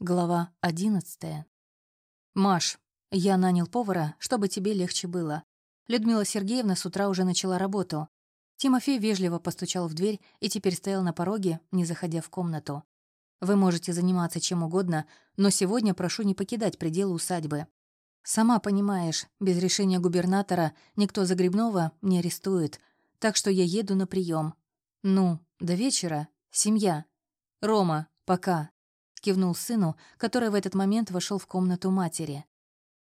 Глава одиннадцатая. «Маш, я нанял повара, чтобы тебе легче было. Людмила Сергеевна с утра уже начала работу. Тимофей вежливо постучал в дверь и теперь стоял на пороге, не заходя в комнату. Вы можете заниматься чем угодно, но сегодня прошу не покидать пределы усадьбы. Сама понимаешь, без решения губернатора никто Загребного не арестует, так что я еду на прием. Ну, до вечера. Семья. Рома, пока кивнул сыну, который в этот момент вошел в комнату матери.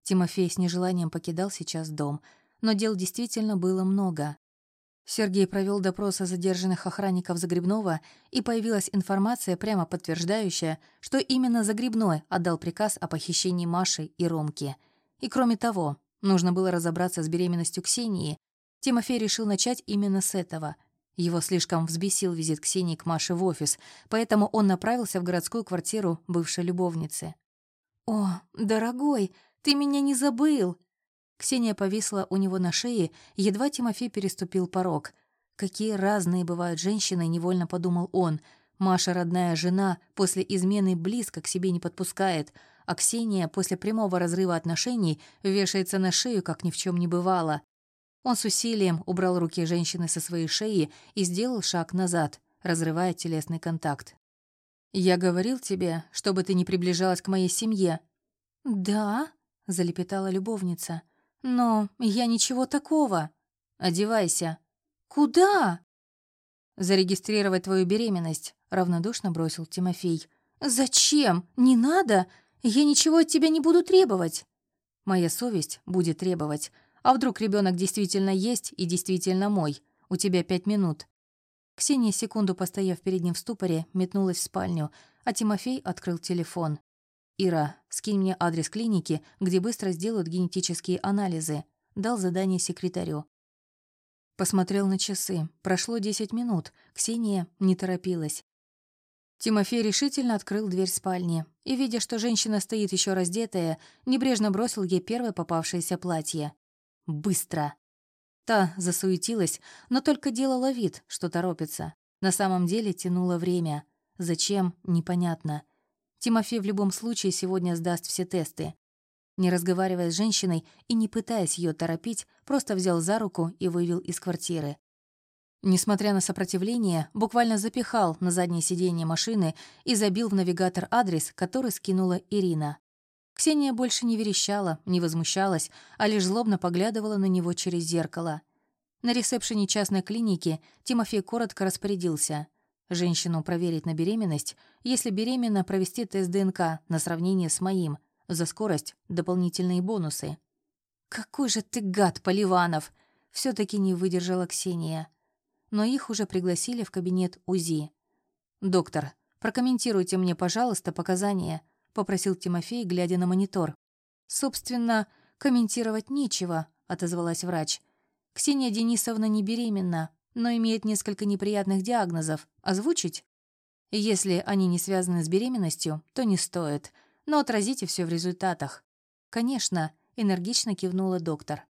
Тимофей с нежеланием покидал сейчас дом, но дел действительно было много. Сергей провел допрос задержанных охранников Загребного, и появилась информация, прямо подтверждающая, что именно Загребной отдал приказ о похищении Маши и Ромки. И кроме того, нужно было разобраться с беременностью Ксении. Тимофей решил начать именно с этого — его слишком взбесил визит Ксении к Маше в офис, поэтому он направился в городскую квартиру бывшей любовницы. «О, дорогой, ты меня не забыл!» Ксения повисла у него на шее, едва Тимофей переступил порог. Какие разные бывают женщины, невольно подумал он. Маша, родная жена, после измены близко к себе не подпускает, а Ксения после прямого разрыва отношений вешается на шею, как ни в чем не бывало. Он с усилием убрал руки женщины со своей шеи и сделал шаг назад, разрывая телесный контакт. «Я говорил тебе, чтобы ты не приближалась к моей семье». «Да», — залепетала любовница. «Но я ничего такого». «Одевайся». «Куда?» «Зарегистрировать твою беременность», — равнодушно бросил Тимофей. «Зачем? Не надо. Я ничего от тебя не буду требовать». «Моя совесть будет требовать. А вдруг ребенок действительно есть и действительно мой? У тебя пять минут». Ксения, секунду постояв перед ним в ступоре, метнулась в спальню, а Тимофей открыл телефон. «Ира, скинь мне адрес клиники, где быстро сделают генетические анализы», дал задание секретарю. Посмотрел на часы. Прошло десять минут. Ксения не торопилась. Тимофей решительно открыл дверь спальни и, видя, что женщина стоит еще раздетая, небрежно бросил ей первое попавшееся платье. Быстро. Та засуетилась, но только делала вид, что торопится. На самом деле тянула время. Зачем, непонятно. Тимофей в любом случае сегодня сдаст все тесты. Не разговаривая с женщиной и не пытаясь ее торопить, просто взял за руку и вывел из квартиры. Несмотря на сопротивление, буквально запихал на заднее сиденье машины и забил в навигатор адрес, который скинула Ирина. Ксения больше не верещала, не возмущалась, а лишь злобно поглядывала на него через зеркало. На ресепшене частной клиники Тимофей коротко распорядился. Женщину проверить на беременность, если беременна, провести тест ДНК на сравнение с моим, за скорость дополнительные бонусы. «Какой же ты гад, Поливанов!» все таки не выдержала Ксения. Но их уже пригласили в кабинет УЗИ. «Доктор, прокомментируйте мне, пожалуйста, показания», — попросил Тимофей, глядя на монитор. «Собственно, комментировать нечего», — отозвалась врач. «Ксения Денисовна не беременна, но имеет несколько неприятных диагнозов. Озвучить? Если они не связаны с беременностью, то не стоит, но отразите все в результатах». «Конечно», — энергично кивнула доктор.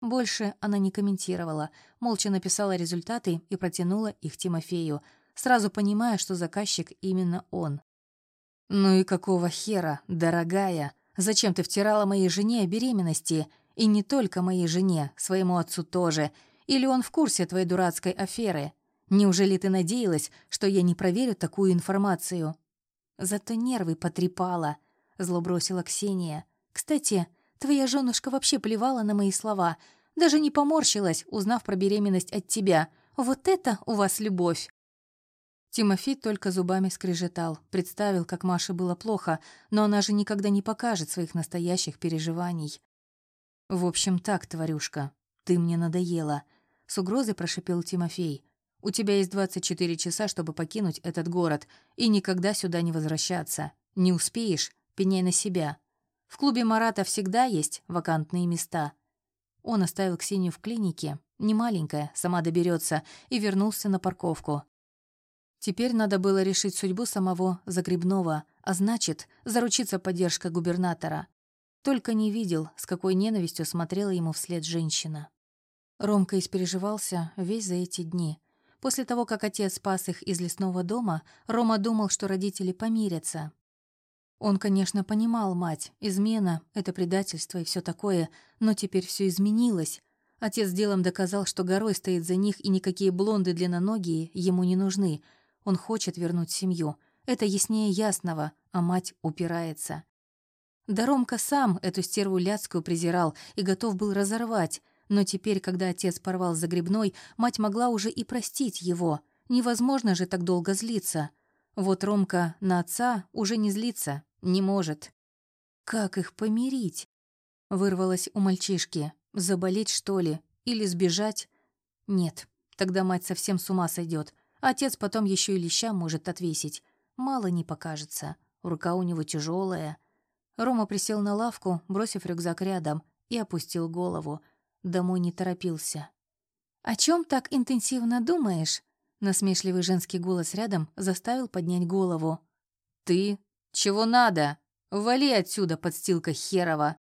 Больше она не комментировала, молча написала результаты и протянула их Тимофею, сразу понимая, что заказчик именно он. «Ну и какого хера, дорогая? Зачем ты втирала моей жене о беременности? И не только моей жене, своему отцу тоже. Или он в курсе твоей дурацкой аферы? Неужели ты надеялась, что я не проверю такую информацию?» «Зато нервы потрепала», — зло бросила Ксения. «Кстати, твоя женушка вообще плевала на мои слова, даже не поморщилась, узнав про беременность от тебя. Вот это у вас любовь!» Тимофей только зубами скрежетал, представил, как Маше было плохо, но она же никогда не покажет своих настоящих переживаний. «В общем так, тварюшка, ты мне надоела», — с угрозой прошипел Тимофей. «У тебя есть 24 часа, чтобы покинуть этот город и никогда сюда не возвращаться. Не успеешь — пеняй на себя. В клубе Марата всегда есть вакантные места». Он оставил Ксению в клинике, не маленькая, сама доберется, и вернулся на парковку. Теперь надо было решить судьбу самого Загребного, а значит, заручиться поддержкой губернатора. Только не видел, с какой ненавистью смотрела ему вслед женщина. Ромка испереживался весь за эти дни. После того, как отец спас их из лесного дома, Рома думал, что родители помирятся. Он, конечно, понимал мать, измена — это предательство и все такое, но теперь все изменилось. Отец делом доказал, что горой стоит за них, и никакие блонды длинноногие ему не нужны. Он хочет вернуть семью. Это яснее ясного, а мать упирается. Да Ромка сам эту стерву ляцкую презирал и готов был разорвать, но теперь, когда отец порвал загребной, мать могла уже и простить его. Невозможно же так долго злиться. Вот Ромка на отца уже не злится, не может. Как их помирить? Вырвалось у мальчишки. Заболеть, что ли? Или сбежать? Нет, тогда мать совсем с ума сойдет. Отец потом еще и леща может отвесить. Мало не покажется. Рука у него тяжелая. Рома присел на лавку, бросив рюкзак рядом, и опустил голову. Домой не торопился. «О чем так интенсивно думаешь?» Насмешливый женский голос рядом заставил поднять голову. «Ты? Чего надо? Вали отсюда, подстилка херова!»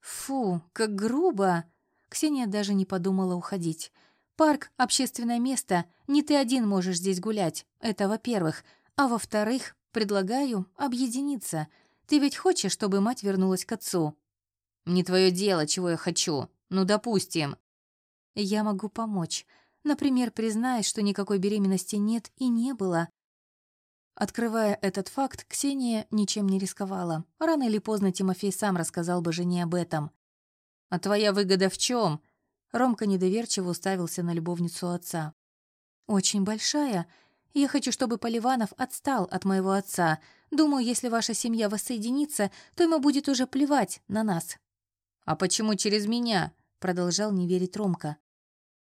«Фу, как грубо!» Ксения даже не подумала уходить. «Парк — общественное место, не ты один можешь здесь гулять, это во-первых. А во-вторых, предлагаю объединиться. Ты ведь хочешь, чтобы мать вернулась к отцу?» «Не твое дело, чего я хочу. Ну, допустим». «Я могу помочь. Например, признай, что никакой беременности нет и не было. Открывая этот факт, Ксения ничем не рисковала. Рано или поздно Тимофей сам рассказал бы жене об этом. «А твоя выгода в чем? Ромка недоверчиво уставился на любовницу отца. «Очень большая. Я хочу, чтобы Поливанов отстал от моего отца. Думаю, если ваша семья воссоединится, то ему будет уже плевать на нас». «А почему через меня?» — продолжал не верить Ромка.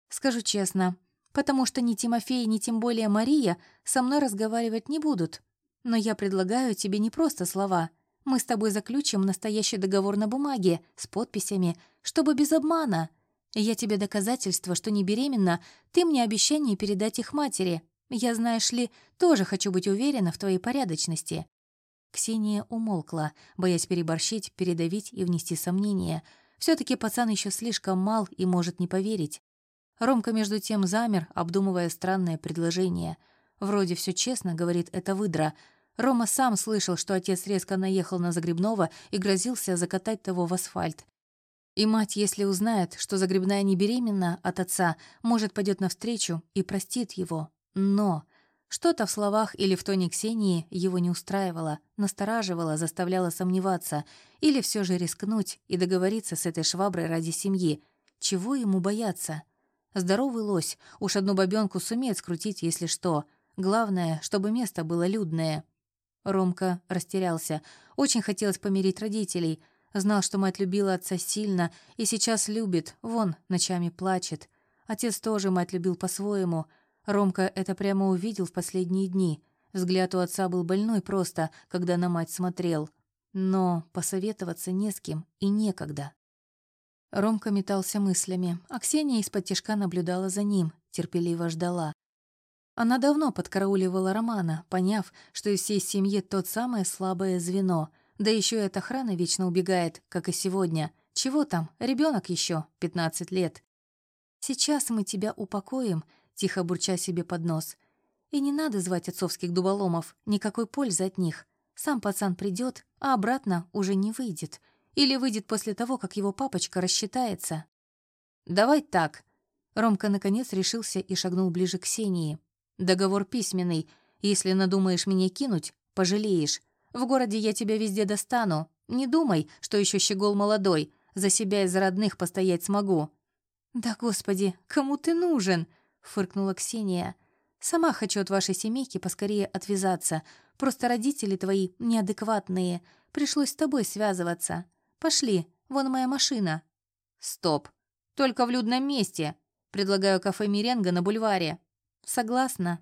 Скажу честно, потому что ни Тимофей, ни тем более Мария со мной разговаривать не будут. Но я предлагаю тебе не просто слова. Мы с тобой заключим настоящий договор на бумаге с подписями, чтобы без обмана. Я тебе доказательство, что не беременна, ты мне обещание передать их матери. Я, знаешь ли, тоже хочу быть уверена в твоей порядочности». Ксения умолкла, боясь переборщить, передавить и внести сомнения. все таки пацан еще слишком мал и может не поверить. Ромка между тем замер, обдумывая странное предложение. Вроде все честно, говорит эта выдра. Рома сам слышал, что отец резко наехал на Загребного и грозился закатать того в асфальт. И мать, если узнает, что Загребная не беременна от отца, может, пойдет навстречу и простит его. Но что-то в словах или в тоне Ксении его не устраивало, настораживало, заставляло сомневаться, или все же рискнуть и договориться с этой шваброй ради семьи. Чего ему бояться? Здоровый лось, уж одну бабёнку сумеет скрутить, если что. Главное, чтобы место было людное. Ромка растерялся. Очень хотелось помирить родителей. Знал, что мать любила отца сильно и сейчас любит. Вон, ночами плачет. Отец тоже мать любил по-своему. Ромка это прямо увидел в последние дни. Взгляд у отца был больной просто, когда на мать смотрел. Но посоветоваться не с кем и некогда. Ромка метался мыслями, а Ксения из-под тишка наблюдала за ним, терпеливо ждала. Она давно подкарауливала Романа, поняв, что из всей семьи тот самое слабое звено, да еще и от охраны вечно убегает, как и сегодня. Чего там, ребенок еще, 15 лет. «Сейчас мы тебя упокоим», — тихо бурча себе под нос. «И не надо звать отцовских дуболомов, никакой пользы от них. Сам пацан придет, а обратно уже не выйдет. Или выйдет после того, как его папочка рассчитается. «Давай так». Ромка наконец решился и шагнул ближе к Ксении. «Договор письменный. Если надумаешь меня кинуть, пожалеешь. В городе я тебя везде достану. Не думай, что еще щегол молодой. За себя и за родных постоять смогу». «Да, господи, кому ты нужен?» — фыркнула Ксения. «Сама хочу от вашей семейки поскорее отвязаться. Просто родители твои неадекватные. Пришлось с тобой связываться. Пошли, вон моя машина». «Стоп. Только в людном месте. Предлагаю кафе «Меренга» на бульваре». «Согласна».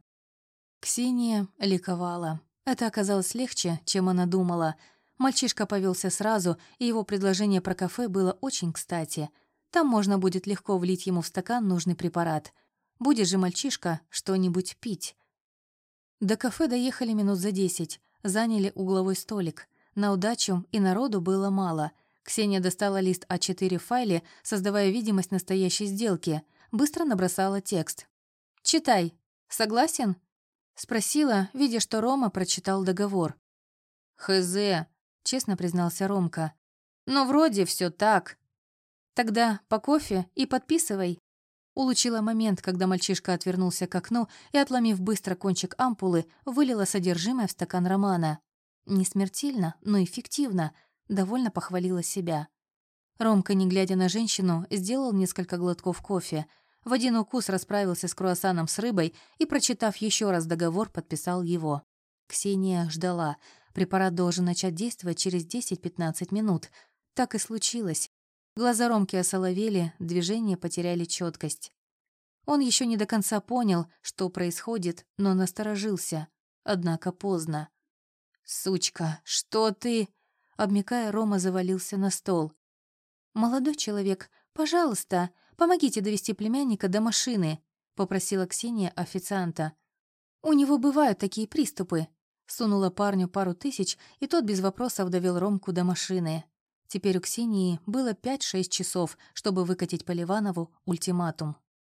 Ксения ликовала. Это оказалось легче, чем она думала. Мальчишка повелся сразу, и его предложение про кафе было очень кстати. Там можно будет легко влить ему в стакан нужный препарат. Будет же мальчишка что-нибудь пить. До кафе доехали минут за десять. Заняли угловой столик. На удачу и народу было мало — Ксения достала лист А4 в файле, создавая видимость настоящей сделки. Быстро набросала текст. «Читай. Согласен?» Спросила, видя, что Рома прочитал договор. «Хз. — честно признался Ромка. «Но вроде все так». «Тогда по кофе и подписывай». Улучила момент, когда мальчишка отвернулся к окну и, отломив быстро кончик ампулы, вылила содержимое в стакан Романа. Не смертельно, но эффективно, довольно похвалила себя. Ромка, не глядя на женщину, сделал несколько глотков кофе. В один укус расправился с круассаном с рыбой и, прочитав еще раз договор, подписал его. Ксения ждала. Препарат должен начать действовать через 10-15 минут. Так и случилось. Глаза Ромки осоловели, движения потеряли четкость. Он еще не до конца понял, что происходит, но насторожился. Однако поздно. «Сучка, что ты?» Обмякая, Рома завалился на стол. «Молодой человек, пожалуйста, помогите довести племянника до машины», — попросила Ксения официанта. «У него бывают такие приступы». Сунула парню пару тысяч, и тот без вопросов довел Ромку до машины. Теперь у Ксении было 5-6 часов, чтобы выкатить Поливанову ультиматум.